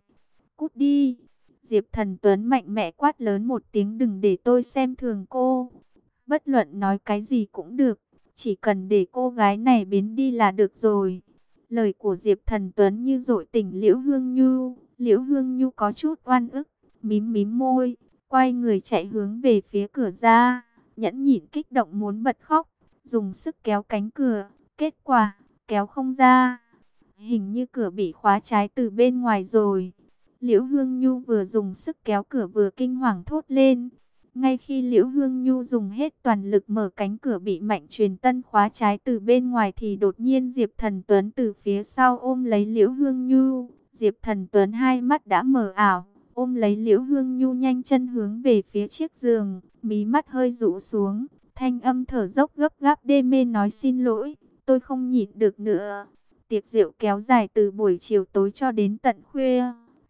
Cút đi. Diệp Thần Tuấn mạnh mẽ quát lớn một tiếng đừng để tôi xem thường cô. Bất luận nói cái gì cũng được, chỉ cần để cô gái này biến đi là được rồi. Lời của Diệp Thần Tuấn như dội tỉnh Liễu Hương Nhu, Liễu Hương Nhu có chút oan ức, mím mím môi, quay người chạy hướng về phía cửa ra, nhẫn nhịn kích động muốn bật khóc, dùng sức kéo cánh cửa, kết quả, kéo không ra. Hình như cửa bị khóa trái từ bên ngoài rồi. Liễu Hương Nhu vừa dùng sức kéo cửa vừa kinh hoàng thốt lên. Ngay khi Liễu Hương Nhu dùng hết toàn lực mở cánh cửa bị mạnh truyền tân khóa trái từ bên ngoài thì đột nhiên Diệp Thần Tuấn từ phía sau ôm lấy Liễu Hương Nhu. Diệp Thần Tuấn hai mắt đã mở ảo, ôm lấy Liễu Hương Nhu nhanh chân hướng về phía chiếc giường, mí mắt hơi rụ xuống, thanh âm thở dốc gấp gáp đê mê nói xin lỗi, tôi không nhịn được nữa. Tiệc rượu kéo dài từ buổi chiều tối cho đến tận khuya.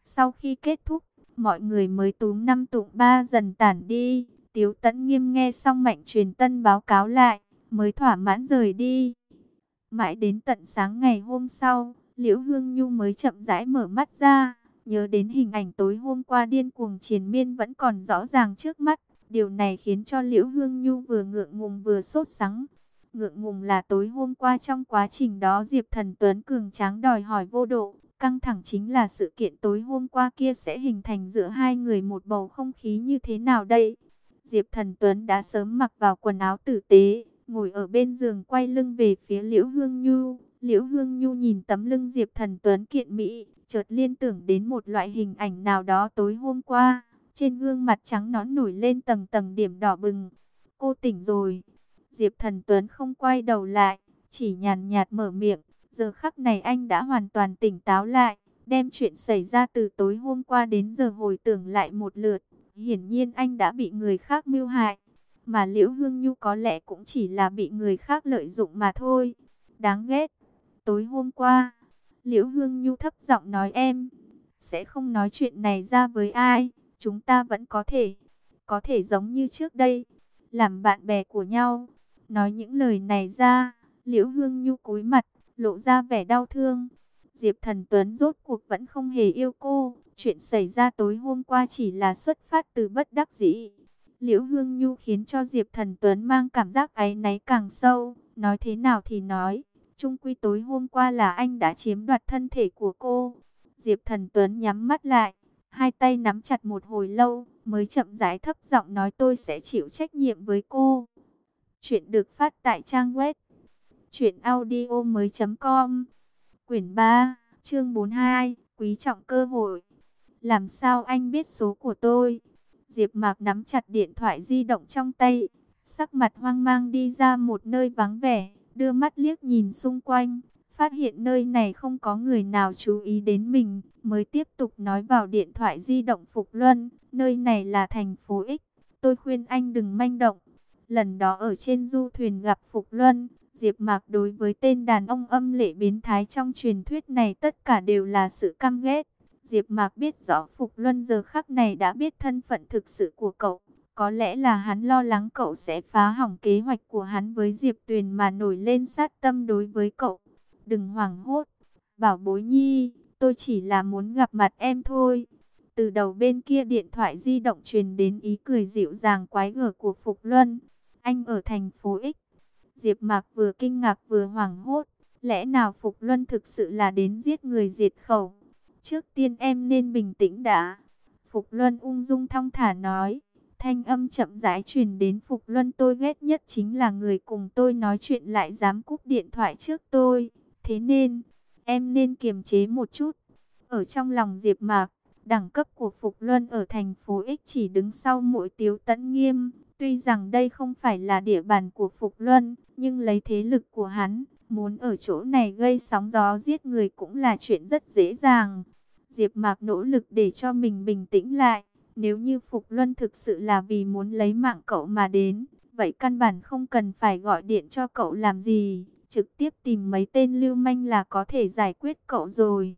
Sau khi kết thúc, mọi người mới túm năm tụng ba dần tản đi. Tiếu tẫn nghiêm nghe xong mạnh truyền tân báo cáo lại, mới thỏa mãn rời đi. Mãi đến tận sáng ngày hôm sau, Liễu Hương Nhu mới chậm rãi mở mắt ra, nhớ đến hình ảnh tối hôm qua điên cuồng triền miên vẫn còn rõ ràng trước mắt. Điều này khiến cho Liễu Hương Nhu vừa ngượng ngùng vừa sốt sắng. Ngượng ngùng là tối hôm qua trong quá trình đó Diệp Thần Tuấn cường tráng đòi hỏi vô độ, Căng thẳng chính là sự kiện tối hôm qua kia sẽ hình thành giữa hai người một bầu không khí như thế nào đây? Diệp Thần Tuấn đã sớm mặc vào quần áo tử tế, ngồi ở bên giường quay lưng về phía Liễu Hương Nhu. Liễu Hương Nhu nhìn tấm lưng Diệp Thần Tuấn kiện mỹ, chợt liên tưởng đến một loại hình ảnh nào đó tối hôm qua. Trên gương mặt trắng nón nổi lên tầng tầng điểm đỏ bừng. Cô tỉnh rồi. Diệp Thần Tuấn không quay đầu lại, chỉ nhàn nhạt mở miệng. Giờ khắc này anh đã hoàn toàn tỉnh táo lại, đem chuyện xảy ra từ tối hôm qua đến giờ hồi tưởng lại một lượt. Hiển nhiên anh đã bị người khác mưu hại, mà Liễu Hương Nhu có lẽ cũng chỉ là bị người khác lợi dụng mà thôi. Đáng ghét. Tối hôm qua, Liễu Hương Nhu thấp giọng nói em, sẽ không nói chuyện này ra với ai, chúng ta vẫn có thể, có thể giống như trước đây, làm bạn bè của nhau. Nói những lời này ra, Liễu Hương Nhu cúi mặt, lộ ra vẻ đau thương. Diệp Thần Tuấn rốt cuộc vẫn không hề yêu cô, chuyện xảy ra tối hôm qua chỉ là xuất phát từ bất đắc dĩ. Liễu Hương Nhu khiến cho Diệp Thần Tuấn mang cảm giác áy náy càng sâu, nói thế nào thì nói, Trung quy tối hôm qua là anh đã chiếm đoạt thân thể của cô. Diệp Thần Tuấn nhắm mắt lại, Hai tay nắm chặt một hồi lâu, mới chậm rãi thấp giọng nói tôi sẽ chịu trách nhiệm với cô. Chuyện được phát tại trang web truyệnaudiomoi.com. Quyển 3, chương 42, quý trọng cơ hội. Làm sao anh biết số của tôi? Diệp Mạc nắm chặt điện thoại di động trong tay, sắc mặt hoang mang đi ra một nơi vắng vẻ, đưa mắt liếc nhìn xung quanh, phát hiện nơi này không có người nào chú ý đến mình, mới tiếp tục nói vào điện thoại di động Phục Luân, nơi này là thành phố X, tôi khuyên anh đừng manh động. Lần đó ở trên du thuyền gặp Phục Luân, Diệp Mạc đối với tên đàn ông âm lệ biến thái trong truyền thuyết này tất cả đều là sự căm ghét. Diệp Mạc biết rõ Phục Luân giờ khắc này đã biết thân phận thực sự của cậu. Có lẽ là hắn lo lắng cậu sẽ phá hỏng kế hoạch của hắn với Diệp Tuyền mà nổi lên sát tâm đối với cậu. Đừng hoảng hốt, bảo bối nhi, tôi chỉ là muốn gặp mặt em thôi. Từ đầu bên kia điện thoại di động truyền đến ý cười dịu dàng quái gở của Phục Luân. Anh ở thành phố X. Diệp Mạc vừa kinh ngạc vừa hoảng hốt. Lẽ nào Phục Luân thực sự là đến giết người diệt khẩu? Trước tiên em nên bình tĩnh đã. Phục Luân ung dung thong thả nói. Thanh âm chậm rãi truyền đến Phục Luân tôi ghét nhất chính là người cùng tôi nói chuyện lại dám cúp điện thoại trước tôi. Thế nên, em nên kiềm chế một chút. Ở trong lòng Diệp Mạc, đẳng cấp của Phục Luân ở thành phố X chỉ đứng sau mỗi tiếu tẫn nghiêm. Tuy rằng đây không phải là địa bàn của Phục Luân, nhưng lấy thế lực của hắn, muốn ở chỗ này gây sóng gió giết người cũng là chuyện rất dễ dàng. Diệp Mạc nỗ lực để cho mình bình tĩnh lại. Nếu như Phục Luân thực sự là vì muốn lấy mạng cậu mà đến, vậy căn bản không cần phải gọi điện cho cậu làm gì, trực tiếp tìm mấy tên lưu manh là có thể giải quyết cậu rồi.